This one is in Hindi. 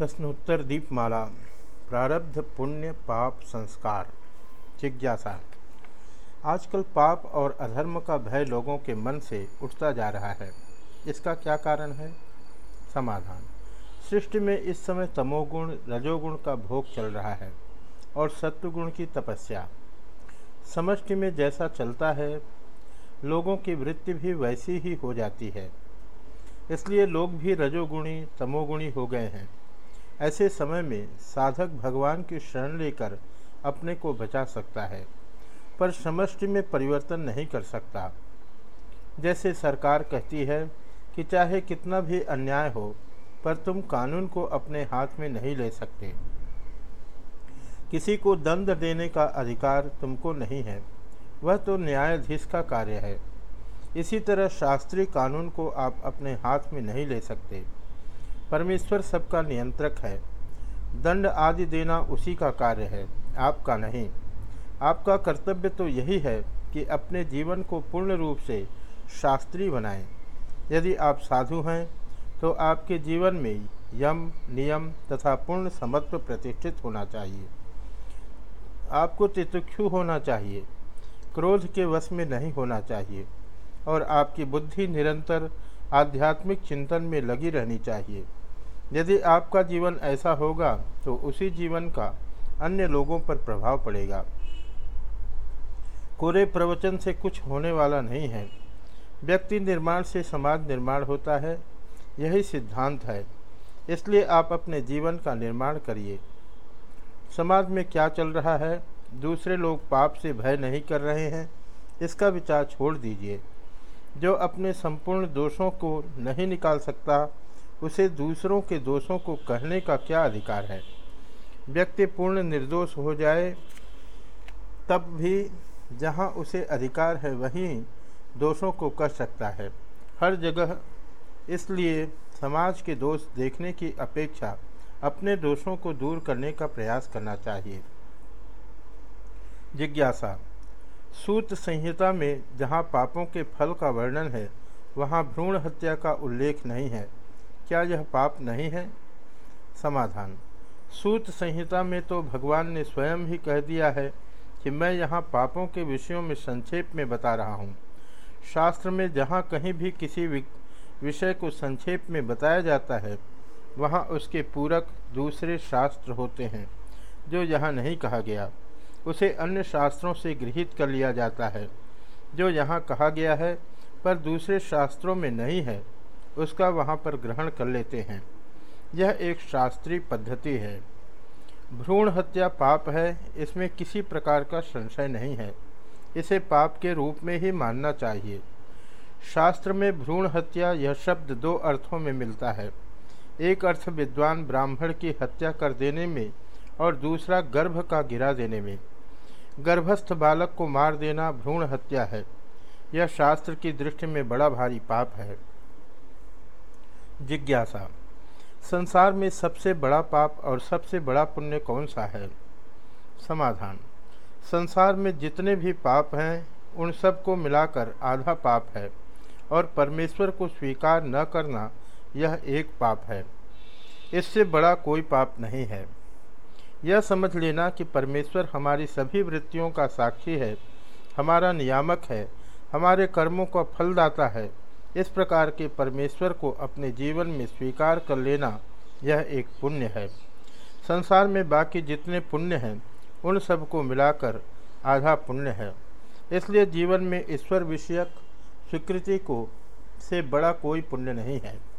प्रश्नोत्तर दीपमाला, प्रारब्ध पुण्य पाप संस्कार, जिज्ञासा। आजकल पाप और अधर्म का भय लोगों के मन से उठता जा रहा है। इसका क्या कारण है? समाधान। सृष्टि में इस समय तमोगुण, रजोगुण का भोग चल रहा है और सत्वगुण की तपस्या। समष्टि में जैसा चलता है, लोगों की वृत्ति भी वैसी ही हो जाती है। इसलिए लोग भी रजोगुणी, तमोगुणी हो गए हैं। ऐसे समय में साधक भगवान की शरण लेकर अपने को बचा सकता है, पर समष्टि में परिवर्तन नहीं कर सकता। जैसे सरकार कहती है कि चाहे कितना भी अन्याय हो, पर तुम कानून को अपने हाथ में नहीं ले सकते। किसी को दंड देने का अधिकार तुमको नहीं है, वह तो न्यायाधीश का कार्य है। इसी तरह शास्त्रीय कानून को आप अपने हाथ में नहीं ले सकते। परमेश्वर सबका नियंत्रक है। दंड आदि देना उसी का कार्य है, आपका नहीं। आपका कर्तव्य तो यही है कि अपने जीवन को पूर्ण रूप से शास्त्रीय बनाएँ। यदि आप साधु हैं तो आपके जीवन में यम, नियम तथा पूर्ण समत्व प्रतिष्ठित होना चाहिए। आपको तितुक्षु होना चाहिए, क्रोध के वश में नहीं होना चाहिए, और आपकी बुद्धि निरंतर आध्यात्मिक चिंतन में लगी रहनी चाहिए। यदि आपका जीवन ऐसा होगा तो उसी जीवन का अन्य लोगों पर प्रभाव पड़ेगा। कोरे प्रवचन से कुछ होने वाला नहीं है। व्यक्ति निर्माण से समाज निर्माण होता है, यही सिद्धांत है। इसलिए आप अपने जीवन का निर्माण करिए। समाज में क्या चल रहा है, दूसरे लोग पाप से भय नहीं कर रहे हैं, इसका विचार छोड़ दीजिए। जो अपने संपूर्ण दोषों को नहीं निकाल सकता उसे दूसरों के दोषों को कहने का क्या अधिकार है? व्यक्ति पूर्ण निर्दोष हो जाए, तब भी जहाँ उसे अधिकार है, वहीं दोषों को कर सकता है। हर जगह इसलिए समाज के दोष देखने की अपेक्षा अपने दोषों को दूर करने का प्रयास करना चाहिए। जिज्ञासा। सूत संहिता में जहाँ पापों के फल का वर्णन है, वहाँ भ्रूण हत्या का उल्लेख नहीं है। क्या यह पाप नहीं है? समाधान। सूत संहिता में तो भगवान ने स्वयं ही कह दिया है कि मैं यहाँ पापों के विषयों में संक्षेप में बता रहा हूँ। शास्त्र में जहाँ कहीं भी किसी विषय को संक्षेप में बताया जाता है, वहाँ उसके पूरक दूसरे शास्त्र होते हैं, जो यहाँ नहीं कहा गया। उसे अन्य शास्त्रों से गृहित कर लिया जाता है, जो यहाँ कहा गया है, पर दूसरे शास्त्रों में नहीं है। उसका वहाँ पर ग्रहण कर लेते हैं। यह एक शास्त्रीय पद्धति है। भ्रूण हत्या पाप है, इसमें किसी प्रकार का संशय नहीं है। इसे पाप के रूप में ही मानना चाहिए। शास्त्र में भ्रूण हत्या यह शब्द दो अर्थों में मिलता है। एक अर्थ विद्वान ब्राह्मण की हत्या कर देने में और दूसरा गर्भ का गिरा देने में। गर्भस्थ बालक को मार देना भ्रूण हत्या है। यह शास्त्र की दृष्टि में बड़ा भारी पाप है। जिज्ञासा। संसार में सबसे बड़ा पाप और सबसे बड़ा पुण्य कौन सा है? समाधान। संसार में जितने भी पाप हैं, उन सबको मिलाकर आधा पाप है और परमेश्वर को स्वीकार न करना यह एक पाप है। इससे बड़ा कोई पाप नहीं है। यह समझ लेना कि परमेश्वर हमारी सभी वृत्तियों का साक्षी है, हमारा नियामक है, हमारे कर्मों का फलदाता है इस प्रकार के परमेश्वर को अपने जीवन में स्वीकार कर लेना यह एक पुण्य है। संसार में बाकी जितने पुण्य हैं, उन सबको मिलाकर आधा पुण्य है। इसलिए जीवन में ईश्वर विषयक स्वीकृति को से बड़ा कोई पुण्य नहीं है।